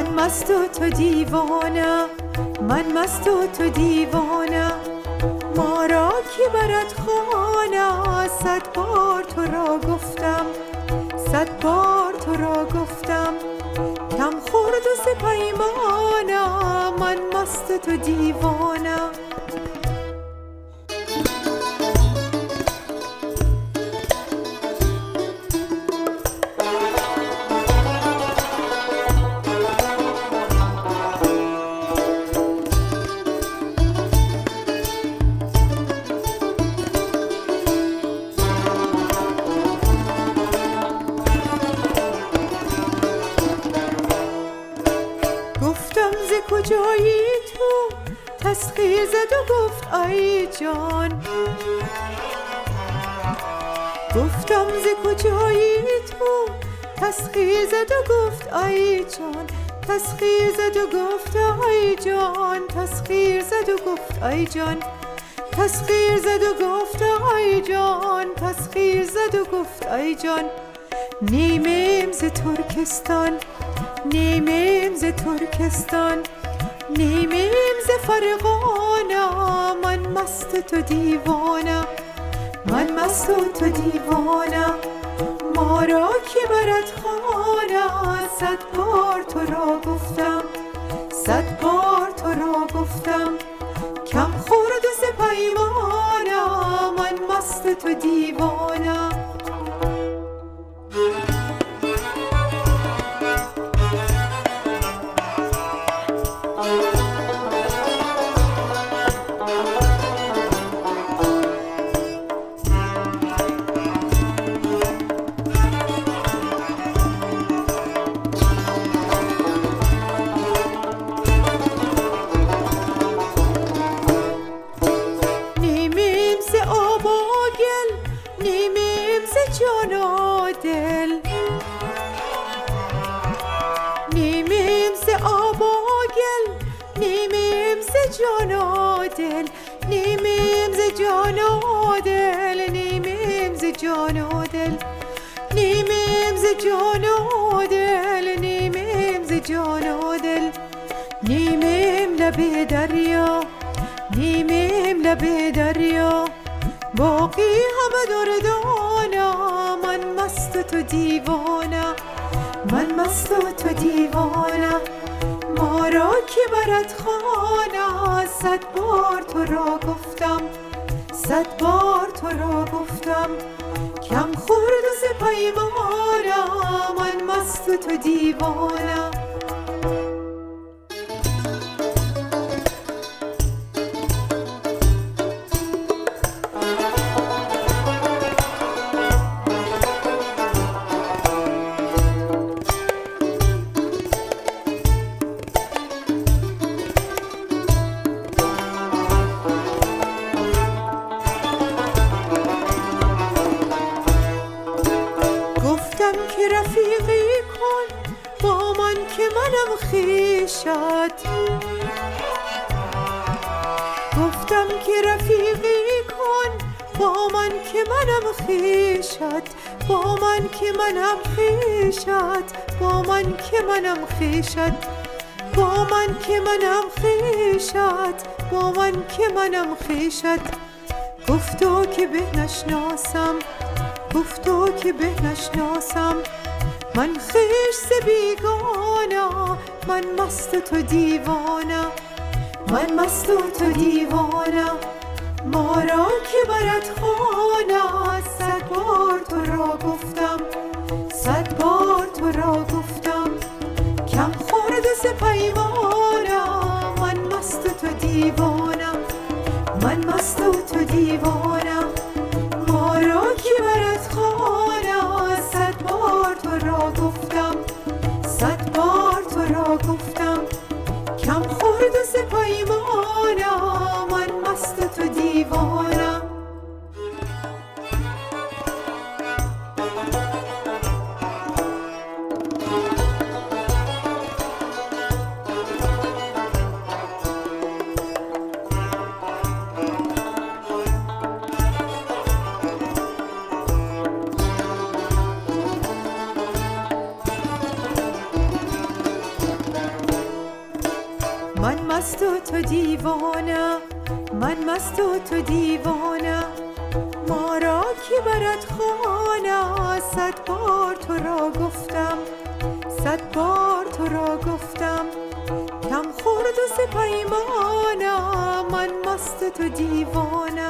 مست و تو دیوانه من مست و تو دیوانه. ما را کی برد خانه؟ صد بار تو را گفتم صد بار تو را گفتم. کم خورد و سپیمانه من مست تو دیوانه. تسخیر زد و گفت ای جان. گفتم ز کجایی تو؟ تسخیر زد و گفت ای جان. تسخیر زد و گفت ای جان. تسخیر زد و گفت ای جان. تسخیر زد و گفت ای جان. تسخیر زد و گفت ای جان. نیمیم ز ترکستان نیمیم ز ترکستان نیمیم ز فرغانه من مست تو دیوانه. من مست تو دیوانه. ما را کی برد خانه؟ صد بار تو را گفتم. صد بار تو را گفتم. کم خورد سپیمانه من مست تو دیوانه. جان دل نیمیم ز جان دل نیمیم ز جان دل. نیمیم ز جان دل نیمیم ز جان دل. نیمیم لب دریا نیمیم لب دریا. باقی همه دردانا من مست تو دیوانه من مست تو دیوانه را کی برد خانه صد بار تو را گفتم صد بار تو را گفتم کم خورد و سپیمانم من مست تو دیوانم. خیشت گفتم که رفیقی کن با من که منم خیشت با من که منم خیشت با من که منم خیشت با من که منم خیشت با من که منم خیشت گفتو که به نشناسم گفتو که به نشناسم من خیش بیگانا من مست تو دیوانا. من مست تو دیوانا. ما را که برد خانا صد بار تو را گفتم. صد بار تو را گفتم. کم خورد سپیمانا من مست تو دیوانا. من مست تو دیوانا. صد بار تو را گفتم کم خورد و سپایمانم من مست تو دیوانم. تو دیوانه من مست و تو دیوانه. ما را کی برد خانه؟ صد بار تو را گفتم صد بار تو را گفتم. کم خورد و سپیمانه من مست تو دیوانه.